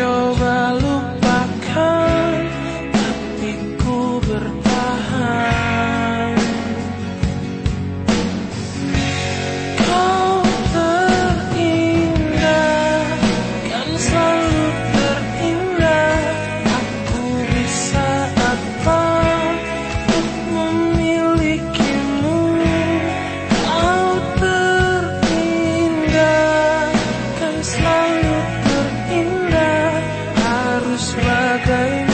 over. bagai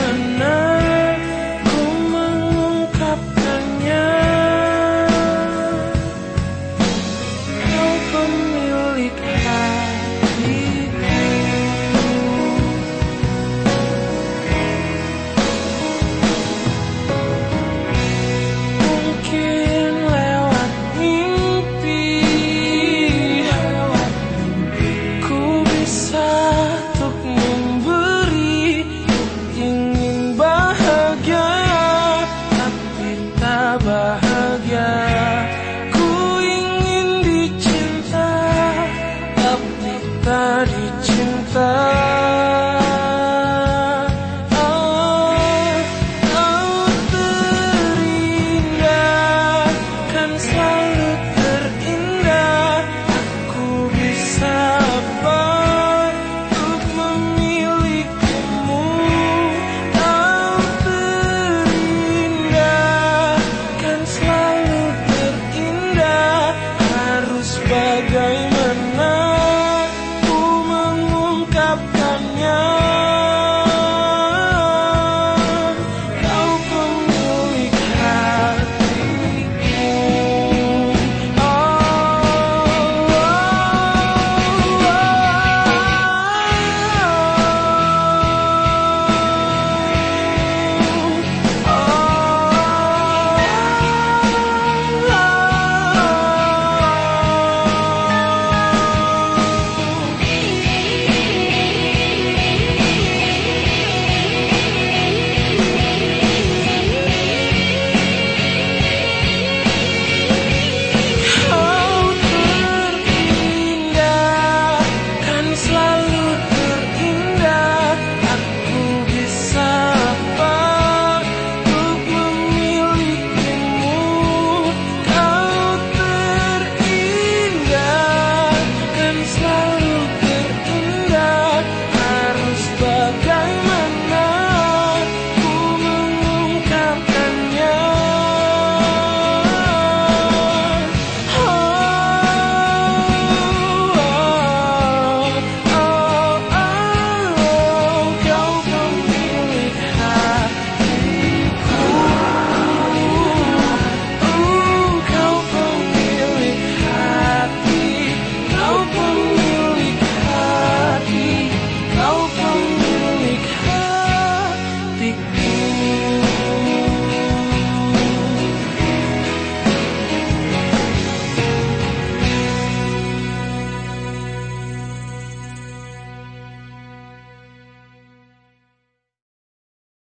心房